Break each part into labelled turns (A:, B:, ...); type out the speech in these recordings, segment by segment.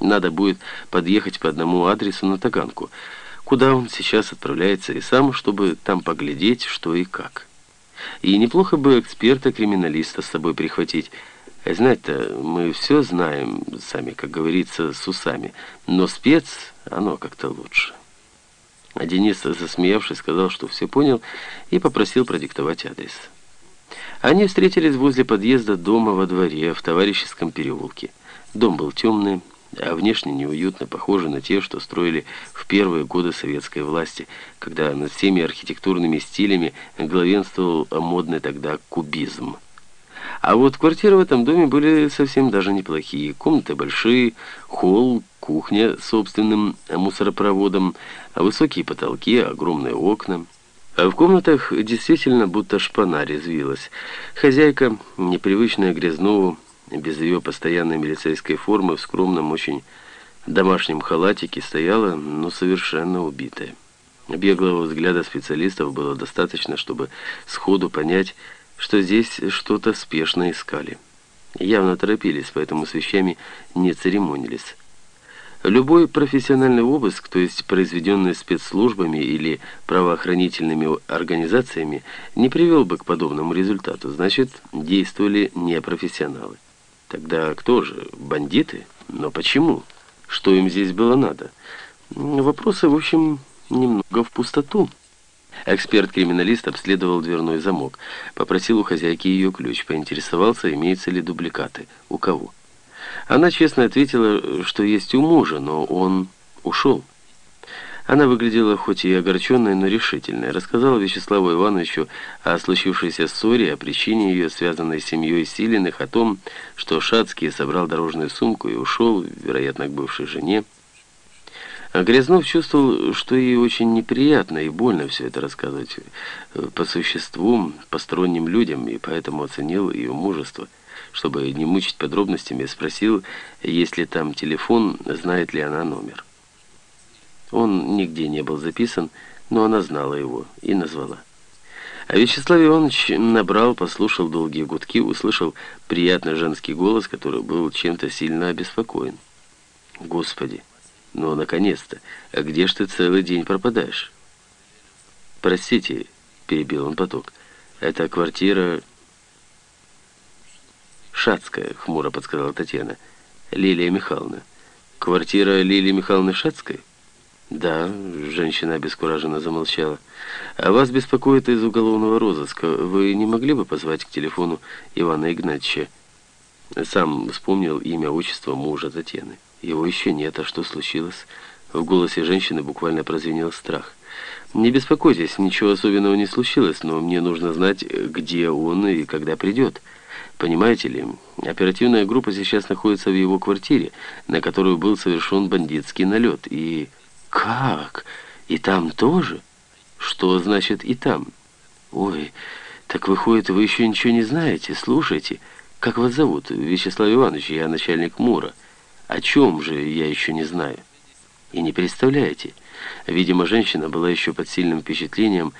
A: Надо будет подъехать по одному адресу на Таганку, куда он сейчас отправляется и сам, чтобы там поглядеть, что и как. И неплохо бы эксперта-криминалиста с собой прихватить. Знать-то мы все знаем, сами, как говорится, с усами, но спец, оно как-то лучше. А Денис, засмеявшись, сказал, что все понял, и попросил продиктовать адрес. Они встретились возле подъезда дома во дворе, в товарищеском переулке. Дом был темный, а внешне неуютно, похожий на те, что строили в первые годы советской власти, когда над всеми архитектурными стилями главенствовал модный тогда кубизм. А вот квартиры в этом доме были совсем даже неплохие. Комнаты большие, холл, кухня с собственным мусоропроводом, высокие потолки, огромные окна. А в комнатах действительно будто шпана резвилась. Хозяйка, непривычная Грязнову, без ее постоянной милицейской формы, в скромном, очень домашнем халатике, стояла, но совершенно убитая. Беглого взгляда специалистов было достаточно, чтобы сходу понять, что здесь что-то спешно искали. Явно торопились, поэтому с вещами не церемонились. Любой профессиональный обыск, то есть произведенный спецслужбами или правоохранительными организациями, не привел бы к подобному результату, значит, действовали непрофессионалы. Тогда кто же? Бандиты? Но почему? Что им здесь было надо? Вопросы, в общем, немного в пустоту. Эксперт-криминалист обследовал дверной замок, попросил у хозяйки ее ключ, поинтересовался, имеются ли дубликаты, у кого. Она честно ответила, что есть у мужа, но он ушел. Она выглядела хоть и огорченной, но решительной. Рассказала Вячеславу Ивановичу о случившейся ссоре, о причине ее, связанной с семьей Силиных, о том, что Шацкий собрал дорожную сумку и ушел, вероятно, к бывшей жене. А Грязнов чувствовал, что ей очень неприятно и больно все это рассказывать э, по существу, посторонним людям, и поэтому оценил ее мужество. Чтобы не мучить подробностями, спросил, есть ли там телефон, знает ли она номер. Он нигде не был записан, но она знала его и назвала. А Вячеслав Иванович набрал, послушал долгие гудки, услышал приятный женский голос, который был чем-то сильно обеспокоен. «Господи!» «Ну, наконец-то! А где ж ты целый день пропадаешь?» «Простите», — перебил он поток, — «это квартира...» «Шацкая», — хмуро подсказала Татьяна. «Лилия Михайловна». «Квартира Лилии Михайловны Шацкой?» «Да», — женщина обескураженно замолчала. «А вас беспокоит из уголовного розыска. Вы не могли бы позвать к телефону Ивана Игнатьевича?» Сам вспомнил имя, отчество мужа Татьяны. Его еще нет, а что случилось? В голосе женщины буквально прозвенел страх. «Не беспокойтесь, ничего особенного не случилось, но мне нужно знать, где он и когда придет. Понимаете ли, оперативная группа сейчас находится в его квартире, на которую был совершен бандитский налет. И... как? И там тоже? Что значит «и там»? Ой, так выходит, вы еще ничего не знаете? Слушайте, как вас зовут? Вячеслав Иванович, я начальник МУРа». О чем же я еще не знаю? И не представляете, видимо, женщина была еще под сильным впечатлением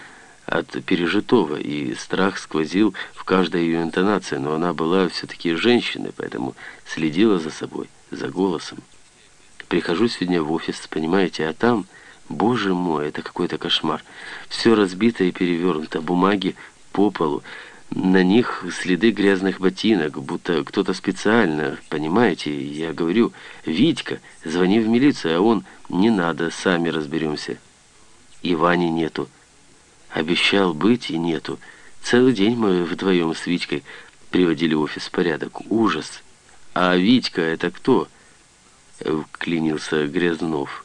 A: от пережитого, и страх сквозил в каждой ее интонации, но она была все-таки женщиной, поэтому следила за собой, за голосом. Прихожу сегодня в офис, понимаете, а там, боже мой, это какой-то кошмар. Все разбито и перевернуто, бумаги по полу, на них следы грязных ботинок, будто кто-то специально, понимаете? Я говорю, Витька, звони в милицию, а он, не надо, сами разберемся. И Вани нету. Обещал быть и нету. Целый день мы вдвоем с Витькой приводили офис в порядок. Ужас. А Витька это кто? Вклинился Грязнов.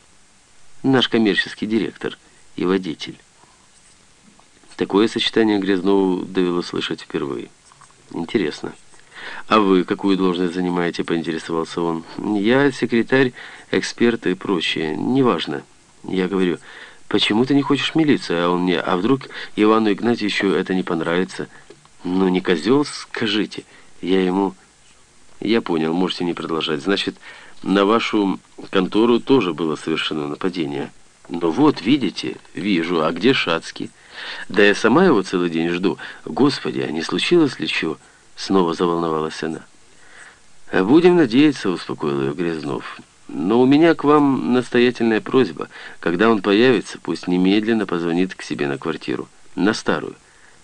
A: Наш коммерческий директор и водитель. Такое сочетание Грязнову довело слышать впервые. Интересно. «А вы какую должность занимаете?» – поинтересовался он. «Я секретарь, эксперт и прочее. Неважно». Я говорю, «Почему ты не хочешь милицию?» А он мне, «А вдруг Ивану Игнатьевичу это не понравится?» «Ну, не козел, скажите». Я ему... «Я понял, можете не продолжать. Значит, на вашу контору тоже было совершено нападение». «Ну вот, видите?» «Вижу. А где Шацкий?» Да я сама его целый день жду. Господи, а не случилось ли чего? Снова заволновалась она. «Будем надеяться», — успокоил ее Грязнов. Но у меня к вам настоятельная просьба. Когда он появится, пусть немедленно позвонит к себе на квартиру. На старую.